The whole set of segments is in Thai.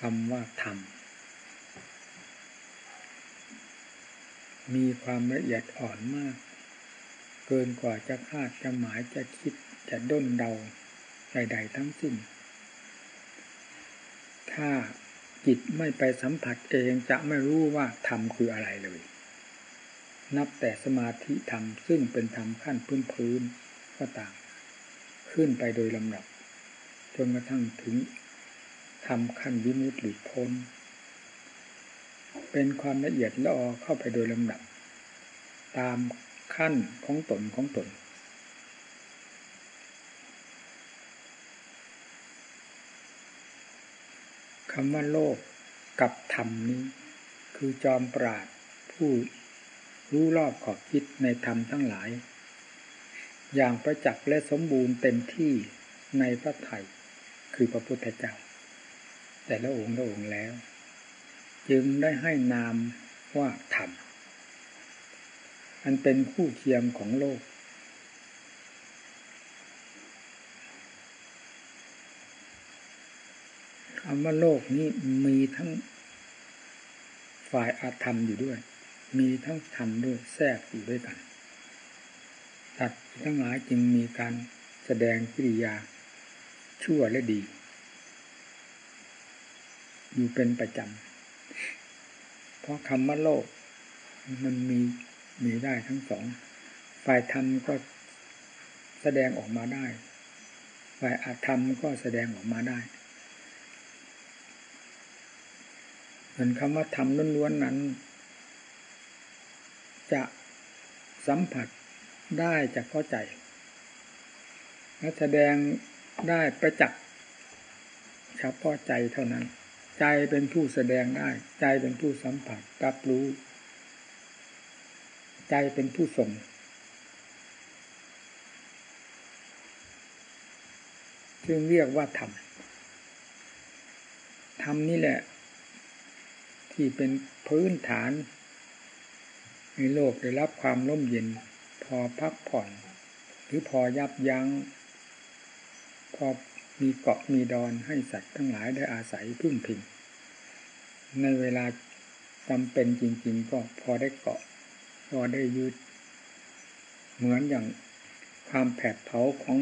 คำว่าธรรม มีความละเอียดอ่อนมาก เกินกว่าจะคาดจะหมายจะคิดจะด้นเดาใดๆทั้งสิ้น ถ้าจิตไม่ไปสัมผัสเองจะไม่รู้ว่าธรรมคืออะไรเลย นับแต่สมาธิธรรมซึ่งเป็นธรรมขั้นพื้นพื้นก็ต่ามขึ้นไปโดยลำดับจนกระทั่งถึง ทำขั้นวิมุตติหลุดพ้น เป็นความละเอียดละออเข้าไปโดยลำดับ ตามขั้นของตนของตน คำว่าโลกกับธรรมนี้ คือจอมปราดผู้รู้รอบขอบคิดในธรรมทั้งหลาย อย่างประจักษ์และสมบูรณ์เต็มที่ในพระไถ่คือพระพุทธเจ้า แต่ละองค์ละองค์แล้ว จึงได้ให้นามว่าธรรมอันเป็นคู่เคียงของโลก คำว่าโลกนี้มีทั้งฝ่ายอาธรรมอยู่ด้วย มีทั้งธรรมด้วยแทรกอยู่ด้วยกันสัตว์ทั้งหลายจึงมีการแสดงกิริยาชั่วและดี อยู่เป็นประจำ เพราะคำว่าโลก มันมีมีได้ทั้งสอง ฝ่ายธรรมก็แสดงออกมาได้ ฝ่ายอาธรรมก็แสดงออกมาได้เหมือนคำว่าธรรมล้วนๆนั้น จะสัมผัสได้จากเข้าใจ และแสดงได้ประจักษ์เฉพาะใจเท่านั้น ใจเป็นผู้แสดงได้ ใจเป็นผู้สัมผัสรับรู้ ใจเป็นผู้ส่งจึงเรียกว่าธรรมธรรมนี่แหละ ที่เป็นพื้นฐาน ในโลกได้รับความร่มเย็น พอพักผ่อน หรือพอยับยัง้งพอ มีเกาะมีดอนให้สัตว์ทั้งหลายได้อาศัยพึ่งพิง ในเวลาจำเป็นจริง ๆ ก็พอได้เกาะ พอได้ยืดเหมือนอย่างความแผดเผาของ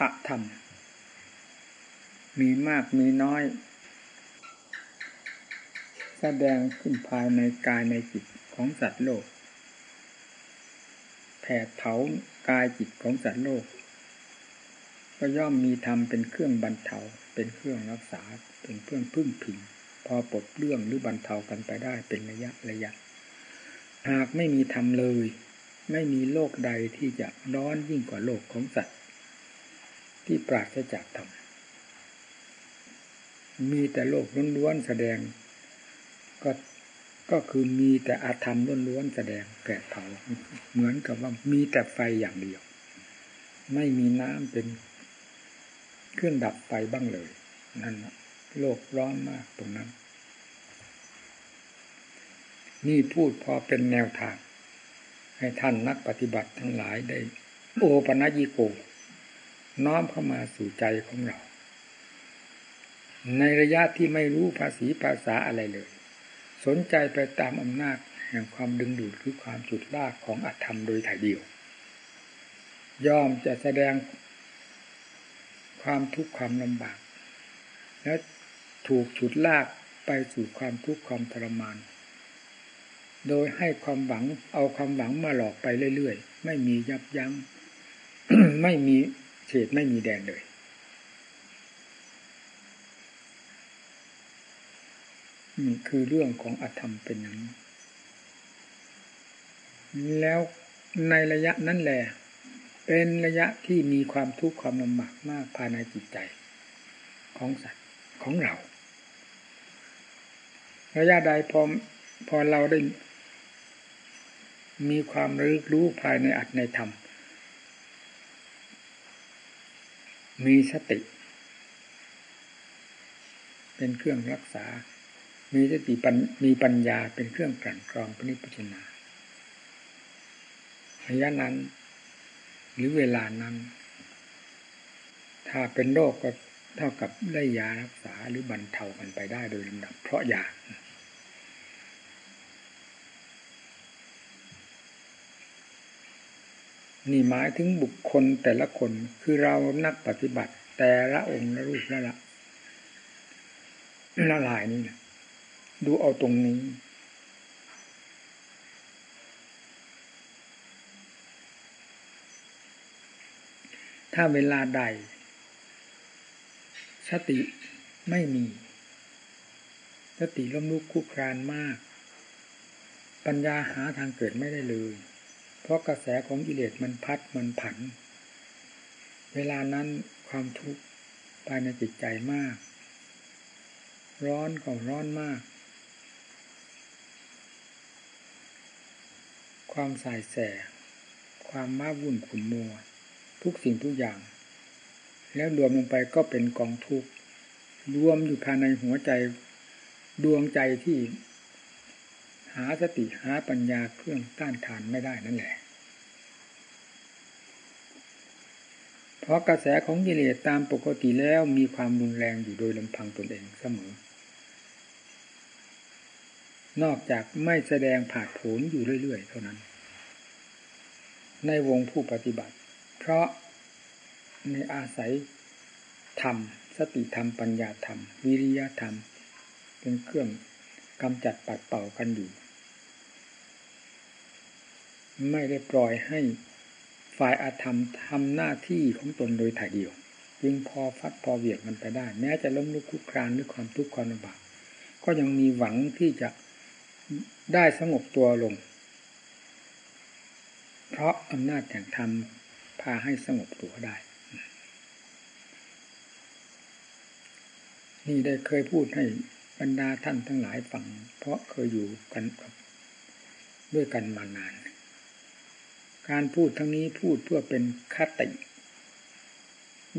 อธรรม มีมากมีน้อย แสดงขึ้นภายในกายในจิตของสัตว์โลก แผดเผากายจิตของสัตว์โลก ก็ย่อมมีธรรมเป็นเครื่องบรรเทา เป็นเครื่องรักษา เป็นเครื่องพึ่งพิง พอปลดเรื่องหรือบรรเทากันไปได้เป็นระยะระยะ หากไม่มีธรรมเลย ไม่มีโลกใดที่จะร้อนยิ่งกว่าโลกของสัตว์ ที่ปราศจากธรรม มีแต่โลกล้วนๆแสดง ก็ก็คือมีแต่อาธรรมล้วนๆแสดงแผดเผาเหมือนกับว่ามีแต่ไฟอย่างเดียว ไม่มีน้ำเป็น เครื่องดับไฟบ้างเลย นั่นโลกร้อนมากตรงนั้น นี่พูดพอเป็นแนวทาง ให้ท่านนักปฏิบัติทั้งหลายได้ โอปัญิโก น้อมเข้ามาสู่ใจของเรา ในระยะที่ไม่รู้ภาษีภาษาอะไรเลย สนใจไปตามอำนาจแห่งความดึงดูดคือความจุดลากของอัตธรรมโดยถ่ายเดียว ย่อมจะแสดง ความทุกข์ความลำบาก และถูกฉุดลากไปสู่ความทุกข์ความทรมาน โดยให้ความหวังเอาความหวังมาหลอกไปเรื่อยๆ ไม่มียับยัง้ง ไม่มีเฉดไม่มีแดนเลย นี่คือเรื่องของอธรรมเป็นอย่างนี้แล้วในระยะนั้นแหละ เป็นระยะที่มีความทุกข์ความลำบากมากภายในจิตใจ ของสัตว์ของเรา ระยะใดพอพอเราได้ มีความรู้รู้ภายในอัตในธรรม มีสติ เป็นเครื่องรักษา มีสติปัญมีปัญญาเป็นเครื่องกลั่นกรองปณิพิจนาระยะนั้น หรือเวลานั้น ถ้าเป็นโรคก็เท่ากับได้ยารักษาหรือบรรเทากันไปได้โดยลำดับ เพราะยานี่หมายถึงบุคคลแต่ละคนคือเรานักปฏิบัติ แต่ละองค์ละรูปละละละลายนี่นะดูเอาตรงนี้ ถ้าเวลาใด สติไม่มี สติล้มลุกคุกครานมาก ปัญญาหาทางเกิดไม่ได้เลย เพราะกระแสของกิเลสมันพัดมันผัน เวลานั้นความทุกข์ภายในจิตใจมาก ร้อนก็ร้อนมาก ความสายแส ความม้าวุ่นขุ่นมัว ทุกสิ่งทุกอย่าง แล้วรวมลงไปก็เป็นกองทุกข์รวมอยู่ภายในหัวใจดวงใจที่ หาสติหาปัญญาเครื่องต้านทานไม่ได้นั่นแหละ เพราะกระแสของกิเลสตามปกติแล้วมีความรุนแรงอยู่โดยลำพังตนเองเสมอ นอกจากไม่แสดงผาดโผนอยู่เรื่อยๆ เท่านั้น ในวงผู้ปฏิบัติ เพราะในอาศัยธรรม สติธรรม ปัญญาธรรม วิริยะธรรม เป็นเครื่องกำจัดปัดเป่ากันอยู่ ไม่ได้ปล่อยให้ฝ่ายอาธรรมทำหน้าที่ของตนโดยถ่ายเดียวจึงพอฟัดพอเวียงมันไปได้ แม้จะล้มลุกคลุกครานด้วยความทุกข์ความลำบากก็ยังมีหวังที่จะได้สงบตัวลง เพราะอำนาจแห่งธรรม พาให้สงบตัวได้ นี่ได้เคยพูดให้บรรดาท่านทั้งหลายฟัง เพราะเคยอยู่กันด้วยกันมานาน การพูดทั้งนี้พูดเพื่อเป็นคติ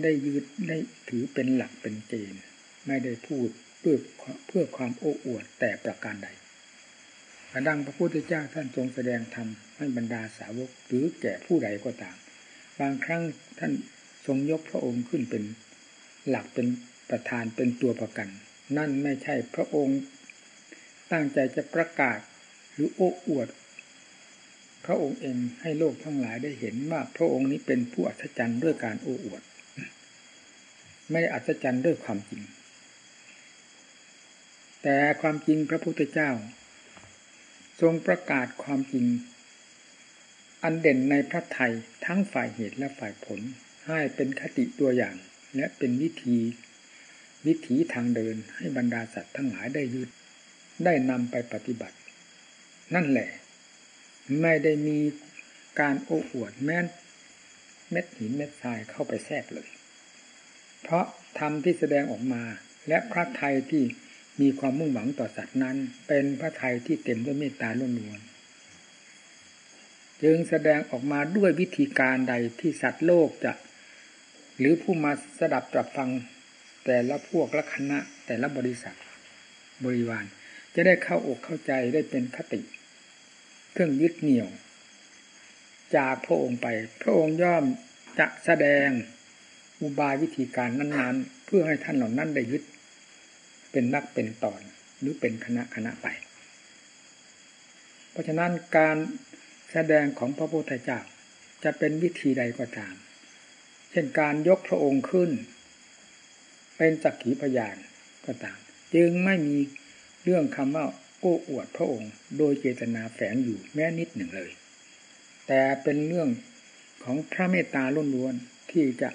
ได้ยืดได้ถือเป็นหลักเป็นเกณฑ์ไม่ได้พูดเพื่อเพื่อความโอ้อวดแต่ประการใดกระดังพระพุทธเจ้าท่านทรงแสดงธรรมให้บรรดาสาวกหรือแก่ผู้ใดก็ตาม บางครั้งท่านทรงยกพระองค์ขึ้นเป็นหลักเป็นประธานเป็นตัวประกัน นั่นไม่ใช่พระองค์ ตั้งใจจะประกาศหรือโอ้อวด พระองค์เองให้โลกทั้งหลายได้เห็นว่าพระองค์นี้เป็นผู้อัศจรรย์ด้วยการโอ้อวด ไม่ได้อัศจรรย์ด้วยความจริง แต่ความจริงพระพุทธเจ้า ทรงประกาศความจริง อันเด่นในพระไทยทั้งฝ่ายเหตุและฝ่ายผล ให้เป็นคติตัวอย่าง และเป็นวิธี วิถีทางเดินให้บรรดาสัตว์ทั้งหลายได้ยึดได้นำไปปฏิบัติ นั่นแหละ ไม่ได้มีการโอ้อวดแม้นเม็ดหินเม็ดทรายเข้าไปแทรกเลย เพราะธรรมที่แสดงออกมาและพระไทยที่มีความมุ่งหวังต่อสัตว์นั้น เป็นพระไทยที่เต็มด้วยเมตตาล้วน จึงแสดงออกมาด้วยวิธีการใดที่สัตว์โลกจะ หรือผู้มาสดับตรับฟังแต่ละพวกละคณะแต่ละบริษัทบริวาร จะได้เข้าอกเข้าใจได้เป็นคติ เครื่องยึดเหนี่ยว จากพระองค์ไป พระองค์ย่อมจะแสดงอุบายวิธีการนั้น ๆ เพื่อให้ท่านเหล่านั้นได้ยึด เป็นนักเป็นตอนหรือเป็นคณะคณะไป เพราะฉะนั้นการ แสดงของพระพุทธเจ้าจะเป็นวิธีใดก็ตาม เช่นการยกพระองค์ขึ้น เป็นจักขีพยานก็ตาม จึงไม่มีเรื่องคำว่าโอ้อวดพระองค์โดยเจตนาแฝงอยู่แม้นิดหนึ่งเลย แต่เป็นเรื่องของพระเมตตาล้วนๆที่จะ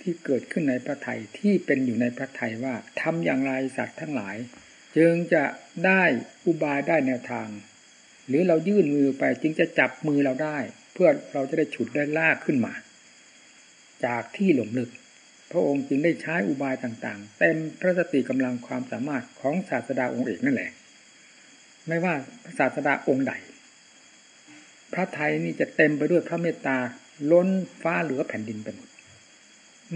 ที่เกิดขึ้นในพระไทยที่เป็นอยู่ในพระไทยว่าทำอย่างไรสัตว์ทั้งหลาย จึงจะได้อุบายได้แนวทาง หรือเรายื่นมือไปจึงจะจับมือเราได้ เพื่อเราจะได้ฉุดได้ลากขึ้นมา จากที่หลงลึก พระองค์จึงได้ใช้อุบายต่างๆ เต็มพระสติกำลังความสามารถของศาสดาองค์เอกนั่นแหละ ไม่ว่าศาสดาองค์ใด พระไทยนี่จะเต็มไปด้วยพระเมตตาล้นฟ้าเหลือแผ่นดินไปหมด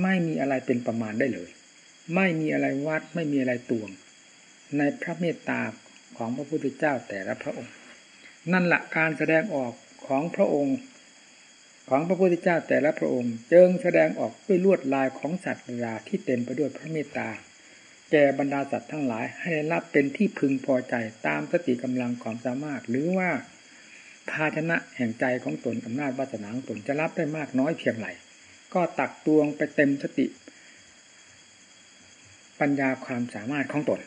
ไม่มีอะไรเป็นประมาณได้เลย ไม่มีอะไรวัดไม่มีอะไรตวง ในพระเมตตาของพระพุทธเจ้าแต่ละพระองค์ นั่นแหละการแสดงออกของพระองค์ ของพระพุทธเจ้าแต่ละพระองค์จิงแสดงออกด้วยลวดลายของสัตว์ราที่เต็มไปด้วยพระเมตตาแก่บรรดาสัตว์ทั้งหลายให้รับเป็นที่พึงพอใจตามสติกำลังความสามารถ หรือว่าภาชนะแห่งใจของตนอำนาจวาสนาของตนจะรับได้มากน้อยเพียงไรก็ตักตวงไปเต็มสติ ปัญญาความสามารถของตน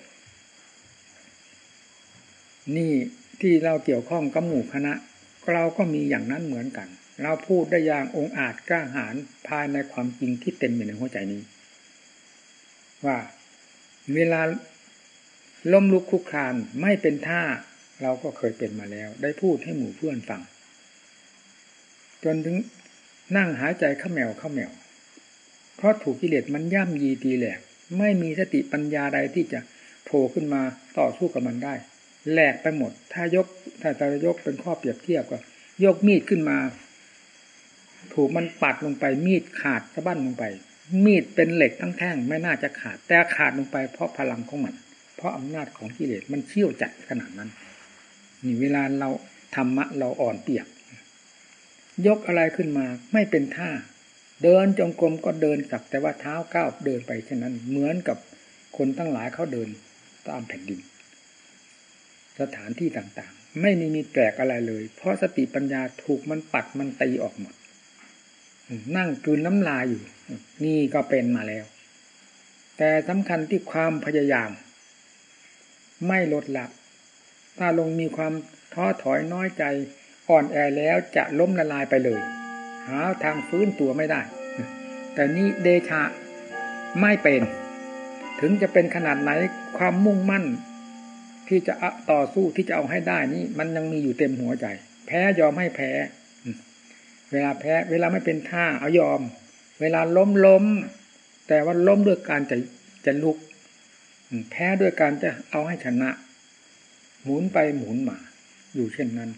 นี่ ที่เราเกี่ยวข้องกับหมู่คณะ เราก็มีอย่างนั้นเหมือนกัน เราพูดได้อย่างองอาจกล้าหาญภายในความจริงที่เต็มอยู่ในหัวใจนี้ ว่าเวลาล้มลุกคุกคานไม่เป็นท่าเราก็เคยเป็นมาแล้ว ได้พูดให้หมู่เพื่อนฟัง จนถึงนั่งหายใจข้าแมวข้าแมว เพราะถูกกิเลสมันย่ำยีตีแหลกไม่มีสติปัญญาใดที่จะโผล่ขึ้นมาต่อสู้กับมันได้ แหลกไปหมด ถ้ายก ถ้าจะยกเป็นข้อเปรียบเทียบก็ยกมีดขึ้นมา ถูกมันปัดลงไปมีดขาดสะบั้นลงไป มีดเป็นเหล็กทั้งแท่งไม่น่าจะขาด แต่ขาดลงไปเพราะพลังของมัน เพราะอำนาจของกิเลสมันเชี่ยวจัดขนาดนั้นนี่เวลาเราธรรมะเราอ่อนเปียก ยกอะไรขึ้นมาไม่เป็นท่า เดินจงกรมก็เดินสักแต่ว่าเท้าก้าวเดินไปเช่นนั้น เหมือนกับคนทั้งหลายเขาเดินตามแผ่นดิน สถานที่ต่างๆ ไม่มีมีแปลกอะไรเลย เพราะสติปัญญาถูกมันปัดมันตีออกหมด นั่งกืนน้ำลายอยู่ นี่ก็เป็นมาแล้ว แต่สำคัญที่ความพยายาม ไม่ลดละถ้าลงมีความท้อถอยน้อยใจอ่อนแอแล้วจะล้มละลายไปเลย หาทางฟื้นตัวไม่ได้ แต่นี่เดชะไม่เป็น ถึงจะเป็นขนาดไหนความมุ่งมั่น ที่จะต่อสู้ที่จะเอาให้ได้นี่มันยังมีอยู่เต็มหัวใจ แพ้ยอมให้แพ้ เวลาแพ้ เวลาไม่เป็นท่าเอายอม เวลาล้มล้ม แต่ว่าล้มด้วยการจะจะลุก แพ้ด้วยการจะเอาให้ชนะ หมุนไปหมุนมา อยู่เช่นนั้น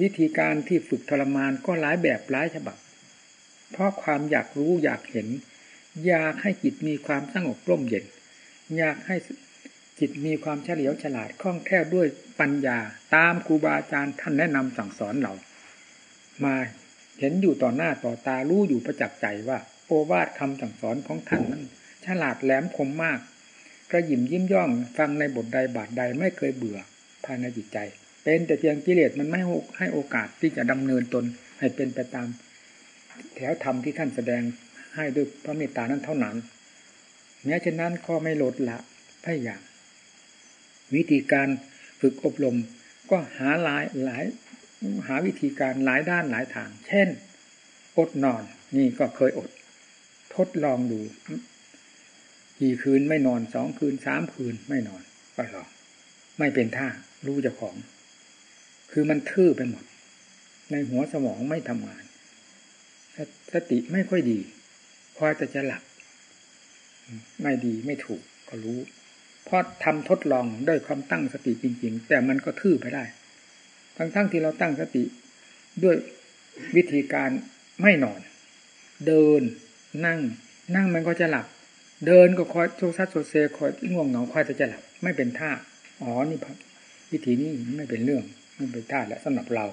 วิธีการที่ฝึกทรมานก็หลายแบบหลายฉบับ เพราะความอยากรู้อยากเห็น อยากให้จิตมีความสงบร่มเย็น อยากให้ จิตมีความเฉลียวฉลาดคล่องแคล่วด้วยปัญญา ตามครูบาอาจารย์ท่านแนะนำสั่งสอนเรา มาเห็นอยู่ต่อหน้าต่อตารู้อยู่ประจักษ์ใจว่า โอวาทคำสั่งสอนของท่านนั้น ฉลาดแหลมคมมากกระยิมยิ้มย่องฟังในบทใดบาทใดไม่เคยเบื่อภายในจิตใจ เป็นแต่เพียงกิเลสมันไม่ให้โอกาสที่จะดำเนินตนให้เป็นไปตาม แถวธรรมที่ท่านแสดงให้ด้วยพระเมตตานั้นเท่านั้นแม้เช่นนั้นก็ไม่ลดละพยายาม วิธีการฝึกอบรม ก็หาหลายหลายหาวิธีการหลายด้านหลายทาง เช่น อดนอน นี่ก็เคยอด ทดลองดูกี่คืนไม่นอนสองคืนสามคืนไม่นอนก็ลอง ไม่เป็นท่ารู้เจ้าของ คือมันทื่อไปหมด ในหัวสมองไม่ทำงาน สติไม่ค่อยดี คอยแต่จะหลับ ไม่ดีไม่ถูกก็รู้ เพราะทำทดลองด้วยความตั้งสติจริง ๆ แต่มันก็ทื่อไปได้ ทั้งๆทที่เราตั้งสติด้วยวิธีการไม่นอน เดิน นั่ง นั่งมันก็จะหลับ เดินก็คอยโซซัดโซเซคอยง่วงเหงาคอยจะจะหลับ ไม่เป็นท่าอ๋อนี่วิธีนี้ไม่เป็นเรื่องไม่เป็นท่าและสำหรับเรา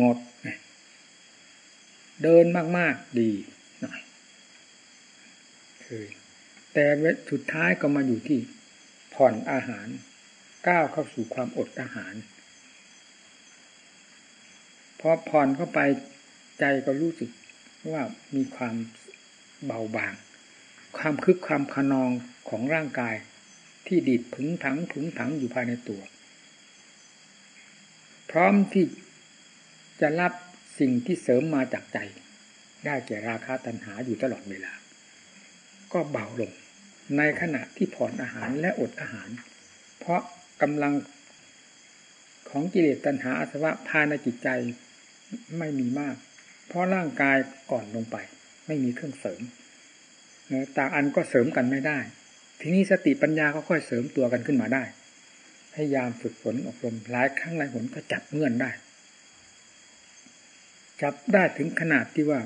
งดเดินมากๆดีหน่อยเคยแต่สุดท้ายก็มาอยู่ที่ ผ่อนอาหาร ก้าวเข้าสู่ความอดอาหารพอผ่อนเข้าไปใจก็รู้สึกว่ามีความเบาบาง ความคึกความขนองของร่างกาย ที่ดีดผึงถังผึงถังอยู่ภายในตัว พร้อมที่จะรับสิ่งที่เสริมมาจากใจ ได้แก่ราคาตัณหาอยู่ตลอดเวลา ก็เบาลง ในขณะที่ผ่อนอาหารและอดอาหาร เพราะกำลังของกิเลสตัณหาอาสวะภายในจิตใจไม่มีมาก เพราะร่างกายอ่อนลงไป ไม่มีเครื่องเสริมต่างอันก็เสริมกันไม่ได้ ทีนี้สติปัญญาก็ค่อยเสริมตัวกันขึ้นมาได้ พยายามฝึกฝนอบรมหลายครั้งหลายหนก็จับเงื่อนได้ จับได้ถึงขนาดที่ว่า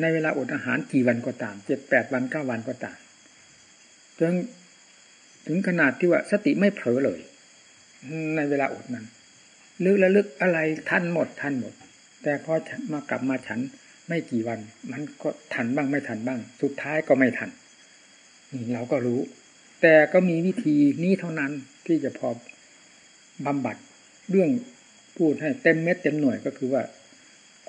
ในเวลาอดอาหารกี่วันก็ตามเจ็ดแปดวันเก้าวันก็ตาม จนถึงขนาดที่ว่าสติไม่เผลอเลย ในเวลาอดนั้น ลึกและลึกอะไรท่านหมดท่านหมด แต่พอมากลับมาฉันไม่กี่วัน มันก็ทันบ้างไม่ทันบ้าง สุดท้ายก็ไม่ทันนี่เราก็รู้ แต่ก็มีวิธีนี้เท่านั้นที่จะพอบำบัดเรื่องพูดให้เต็มเม็ดเต็มหน่วยก็คือว่า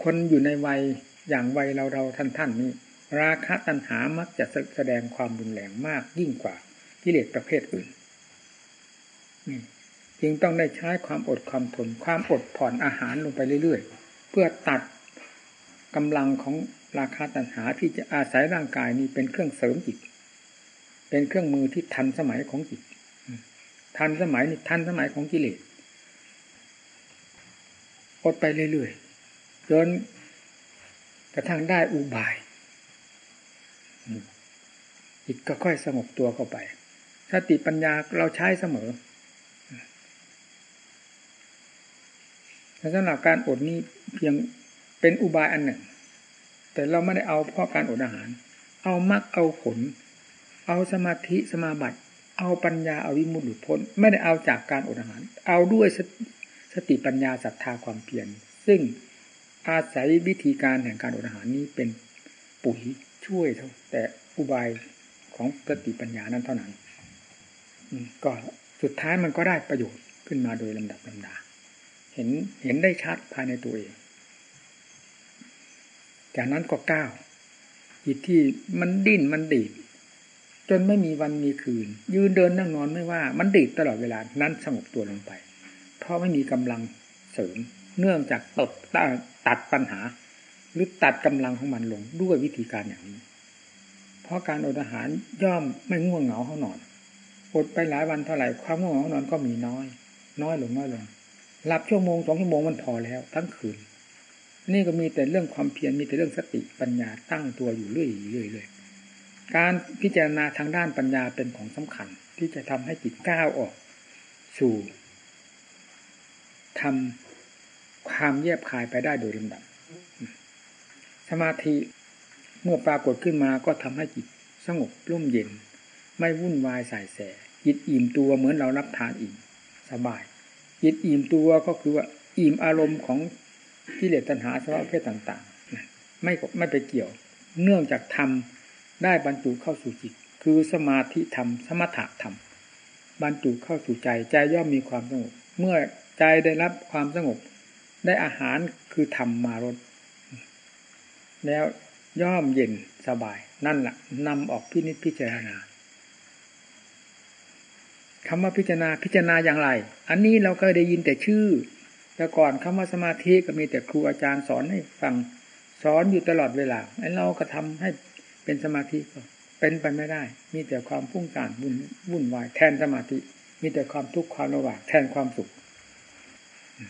คนอยู่ในวัยอย่างวัยเราเราท่านท่านนี้ ราคะตัณหามักจะแสดงความรุนแรงมากยิ่งกว่ากิเลสประเภทอื่นจึงต้องได้ใช้ความอดความทน ความอดผ่อนอาหารลงไปเรื่อยๆ เพื่อตัดกำลังของราคาตัณหาที่จะอาศัยร่างกายนี้เป็นเครื่องเสริมจิต เป็นเครื่องมือที่ทันสมัยของจิต ทันสมัยนี่ทันสมัยของกิเลส อดไปเรื่อยๆ จนกระทั่งได้อุบาย จิตก็ค่อยสงบตัวเข้าไปสติปัญญาเราใช้เสมอสำหรับการอดนี้เพียงเป็นอุบายอันหนึ่ง แต่เราไม่ได้เอาเพราะการอดอาหาร เอามรักเอาผล เอาสมาธิสมาบัติ เอาปัญญาเอาวิมุตติพ้น ไม่ได้เอาจากการอดอาหาร เอาด้วยสติปัญญาศรัทธาความเพียรซึ่งอาศัยวิธีการแห่งการอดอาหารนี้เป็นปุ๋ย ช่วยเท่าแต่อุบายของสติปัญญานั้นเท่านั้นก็สุดท้ายมันก็ได้ประโยชน์ขึ้นมาโดยลำดับลำดา เห็นเห็นได้ชัดภายในตัวเอง จากนั้นก็ก้าวจิตที่มันดิ้นมันดีดจนไม่มีวันมีคืน ยืนเดินนั่งนอนไม่ว่า มันดีดตลอดเวลานั้นสงบตัวลงไป เพราะไม่มีกำลังเสริม เนื่องจากตดตัดปัญหา รือตัดกำลังของมันลงด้วยวิธีการอย่างนี้ เพราะการอดอาหารย่อมไม่ง่วงเหงาเขานอนอดไปหลายวันเท่าไหร่ความง่วงเหงานอนก็มีน้อย น้อยลงน้อยลงหลับชั่วโมงสองชั่วโมงมันพอแล้ว ทั้งคืน นี่ก็มีแต่เรื่องความเพียรมีแต่เรื่องสติปัญญาตั้งตัวอยู่เรื่อยเรื่อยเลยการพิจารณาทางด้านปัญญาเป็นของสำคัญ ที่จะทำให้จิตก้าวออก สู่ทำความแยบคายไปได้โดยลำดับ สมาธิเมื่อปรากฏขึ้นมาก็ทำให้จิตสงบร่มเย็น ไม่วุ่นวายสายแสจิตอิ่มตัวเหมือนเรารับทานอิ่มสบายจิตอิ่มตัวก็คือว่าอิ่มอารมณ์ของกิเลสตัณหาสภาวะเพศต่างๆไม่ไม่ไปเกี่ยว เนื่องจากธรรมได้บรรจุเข้าสู่จิต คือสมาธิธรรม สมถะธรรม บรรจุเข้าสู่ใจใจย่อมมีความสงบ เมื่อใจได้รับความสงบ ได้อาหารคือธรรมมารด แล้วย่อมเย็นสบาย นั่นแหละนำออกพินิจพิจารณาคำว่าพิจารณาพิจารณาอย่างไร อันนี้เราก็ได้ยินแต่ชื่อ แต่ก่อนคำว่าสมาธิก็มีแต่ครูอาจารย์สอนให้ฟังสอนอยู่ตลอดเวลาไอ้เราก็ทำให้เป็นสมาธิก็เป็นไปไม่ได้ มีแต่ความพุ่งสานวุ่นวุ่นวายแทนสมาธิ มีแต่ความทุกข์ความระหว่างแทนความสุข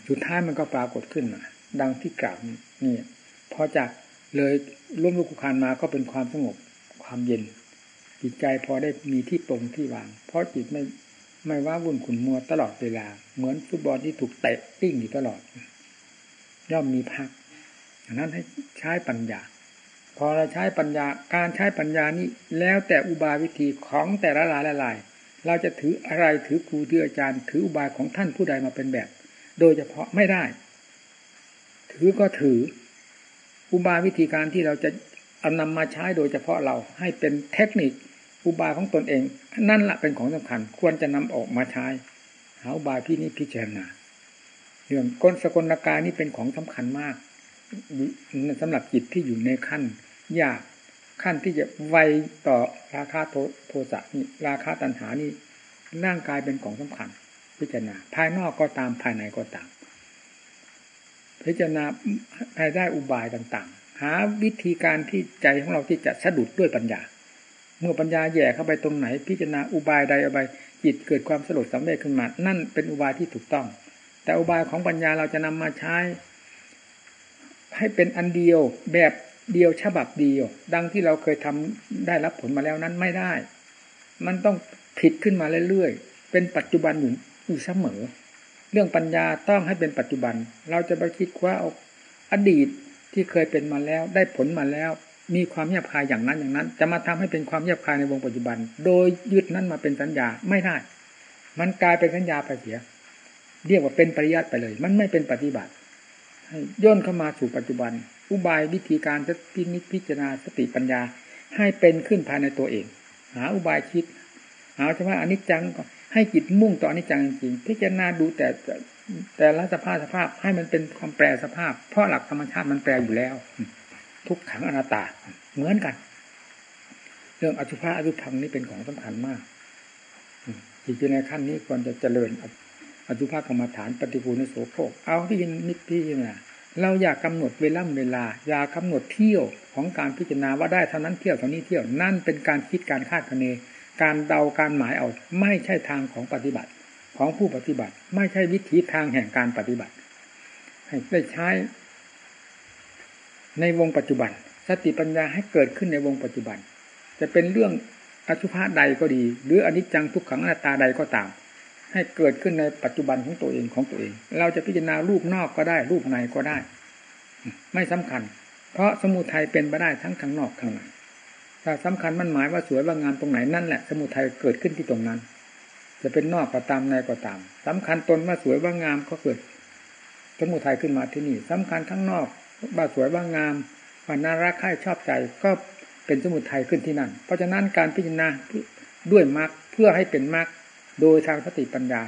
สุดท้ายมันก็ปรากฏขึ้นมาดังที่กล่าวนี่พอจาก เลยร่วมลูกคานมาก็เป็นความสงบความเย็น จิตใจพอได้มีที่ตรงที่วาง เพราะจิตไม่ไม่ว่าวุ่นขุนมัวตลอดเวลา เหมือนฟุตบอลที่ถูกเตะปิ้งอยู่ตลอด ย่อมมีพักดังนั้นให้ใช้ปัญญา พอเราใช้ปัญญาการใช้ปัญญานี้ แล้วแต่อุบายวิธีของแต่ละลายละลาย เราจะถืออะไรถือครูถืออาจารย์ ถืออุบายของท่านผู้ใดมาเป็นแบบ โดยเฉพาะไม่ได้ ถือก็ถือ อุบายวิธีการที่เราจะเอานำมาใช้โดยเฉพาะเราให้เป็นเทคนิคอุบายของตนเอง นั่นแหละเป็นของสำคัญ ควรจะนำออกมาใช้หาอุบายพี่นี้พิจารณาเรื่องก้นสกลกายนี่เป็นของสำคัญมากสำหรับจิตที่อยู่ในขั้นยากขั้นที่จะไวต่อราคาโทสะนี่ราคาตัณหานี่ร่างกายเป็นของสำคัญ พิจารณา ภายนอกก็ตามภายในก็ตาม พิจารณาภายได้อุบายต่าง ๆ หาวิธีการที่ใจของเราที่จะสะดุดด้วยปัญญา เมื่อปัญญาแย่เข้าไปตรงไหน พิจารณาอุบายใดอุบายจิตเกิดความสลดสำเร็จขึ้นมา นั่นเป็นอุบายที่ถูกต้อง แต่อุบายของปัญญาเราจะนำมาใช้ ให้เป็นอันเดียวแบบเดียวฉบับเดียว ดังที่เราเคยทำได้รับผลมาแล้วนั้นไม่ได้ มันต้องผิดขึ้นมาเรื่อยๆเป็นปัจจุบันอยู่เสมอ เรื่องปัญญาต้องให้เป็นปัจจุบัน เราจะไปคิดว่าเอาอดีตที่เคยเป็นมาแล้ว ได้ผลมาแล้ว มีความเงียบคายอย่างนั้นอย่างนั้น จะมาทำให้เป็นความเงียบคายในวงปัจจุบัน โดยยึดนั้นมาเป็นสัญญาไม่ได้ มันกลายเป็นสัญญาไปเสีย เรียกว่าเป็นปริยัติไปเลย มันไม่เป็นปฏิบัติย่นเข้ามาสู่ปัจจุบัน อุบายวิธีการจะพินิจพิจารณาสติปัญญา ให้เป็นขึ้นภายในตัวเอง หาอุบายคิด หาเฉพาะอนิจจังก็ ให้จิตมุ่งต่ออนิจจังจริงพิจารณาดูแต่แต่ละสภาพสภาพให้มันเป็นความแปรสภาพ เพราะหลักธรรมชาติมันแปรอยู่แล้ว ทุกขังอนัตตาเหมือนกัน เรื่องอสุภะอสุพังนี่เป็นของสำคัญมากจิตในขั้นนี้ควรจะเจริญอสุภกรรมฐานปฏิปูลโสโครกเอาที่ยินิพพี่นะเราอยากกาหนดเวลาเวลา อยากกาหนดเที่ยวของการพิจารณาว่าได้เท่านั้นเที่ยวเท่านี้เที่ยวนั่นเป็นการคิดการคาดคะเน การเดาการหมายเอาไม่ใช่ทางของปฏิบัติ ของผู้ปฏิบัติ ไม่ใช่วิถีทางแห่งการปฏิบัติ ให้ได้ใช้ ในวงปัจจุบัน สติปัญญาให้เกิดขึ้นในวงปัจจุบัน จะเป็นเรื่องอสุภะใดก็ดี หรืออนิจจังทุกขังอนัตตาใดก็ตาม ให้เกิดขึ้นในปัจจุบันของตัวเองของตัวเอง เราจะพิจารณารูปนอกก็ได้ รูปในก็ได้ ไม่สำคัญ เพราะสมุทัยเป็นไปได้ทั้งข้างนอกข้างใน ถ้าสำคัญมันหมายว่าสวยว่างามตรงไหนนั่นแหละสมุทัยเกิดขึ้นที่ตรงนั้น จะเป็นนอกก็ตามในก็ตามสำคัญตนว่าสวยว่างามก็เกิด สมุทัยขึ้นมาที่นี่สำคัญข้างนอกว่าสวยว่างามว่าน่ารักใคร่ชอบใจก็เป็นสมุทัยขึ้นที่นั่น เพราะฉะนั้นการพิจารณาด้วยมรรคเพื่อให้เป็นมรรคโดยทางสติปัญญา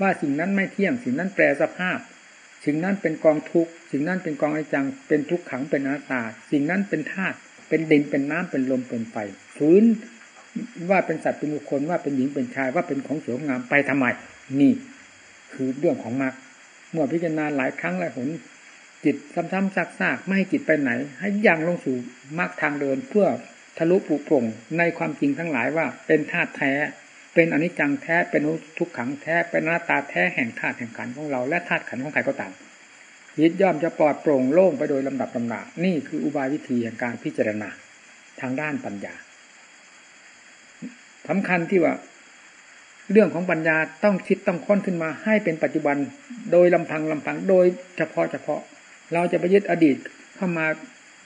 ว่าสิ่งนั้นไม่เที่ยงสิ่งนั้นแปรสภาพ สิ่งนั้นเป็นกองทุกสิ่งนั้นเป็นกองไอจังเป็นทุกขังเป็นอนัตตา สิ่งนั้นเป็นธาตุ เป็นดินเป็นน้ำเป็นลมเป็นไฟฝืนว่าเป็นสัตว์เป็นบุคคลว่าเป็นหญิงเป็นชายว่าเป็นของสวยงามไปทำไม นี่ คือเรื่องของมรรคเมื่อพิจารณาหลายครั้งหลายหนจิตซ้ำๆซากๆไม่ให้จิตไปไหน ให้ยังลงสู่มรรคทางเดินเพื่อทะลุปุโปร่งในความจริงทั้งหลายว่า เป็นธาตุแท้ เป็นอนิจจังแท้เป็นทุกขังแท้เป็นหน้าตาแท้แห่งธาตุแห่งขันของเราและธาตุขันของใครก็ตาม ยิดย่อมจะปลอดโปร่งโล่งไปโดยลำดับลำดานี่คืออุบายวิธีแห่งการพิจารณาทางด้านปัญญาสำคัญที่ว่า เรื่องของปัญญาต้องคิดต้องค้นขึ้นมาให้เป็นปัจจุบัน โดยลำพังลำพังโดยเฉพาะเฉพาะ เราจะไปยึดอดีตเข้ามา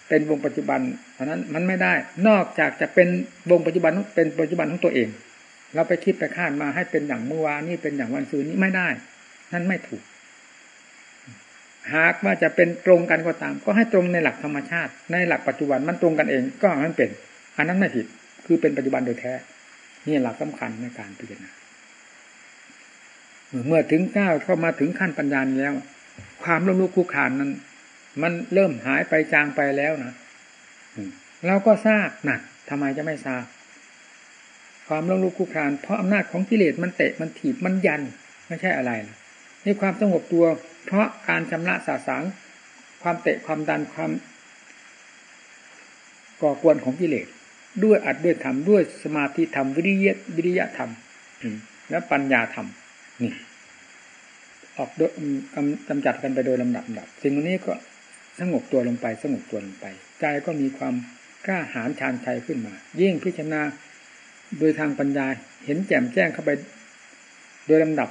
เป็นวงปัจจุบันเพราะนั้นมันไม่ได้ นอกจากจะเป็นวงปัจจุบันเป็นปัจจุบันของตัวเอง เราไปคิดไปคาดมาให้เป็นอย่างเมื่อวานนี่เป็นอย่างวันซืนนี้ไม่ได้ นั่นไม่ถูก หากว่าจะเป็นตรงกันก็ตาม ก็ให้ตรงในหลักธรรมชาติ ในหลักปัจจุบันมันตรงกันเองก็มันเป็น อันนั้นไม่ผิดคือเป็นปัจจุบันโดยแท้ นี่หลักสำคัญในการพิจารณาเมื่อถึงก้าวเข้ามาถึงขั้นปัญญาแล้ว ความลุ่มลุกคุกขานนั้น มันเริ่มหายไปจางไปแล้วนะเราก็ทราบนักทำไมจะไม่ทราบ ความลงลุกคุกคานเพราะอำนาจของกิเลสมันเตะมันถีบมันยันไม่ใช่อะไรนี่ความสงบตัว เพราะการชำระสาสางความเตะความดันความก่อกวนของกิเลสด้วยอัดด้วยธรรมด้วยสมาธิธรรมวิริยะวิริยะธรรมและปัญญาธรรมนี่ออกด้วยกำจัดกันไปโดยลำดับดับสิ่งนี้ก็สงบตัวลงไปสงบตัวลงไปใจก็มีความกล้าหาญชาญชัยขึ้นมา ยิ่งพิจารณาโดยทางปัญญาเห็นแจ่มแจ้งเข้าไป โดยลำดับ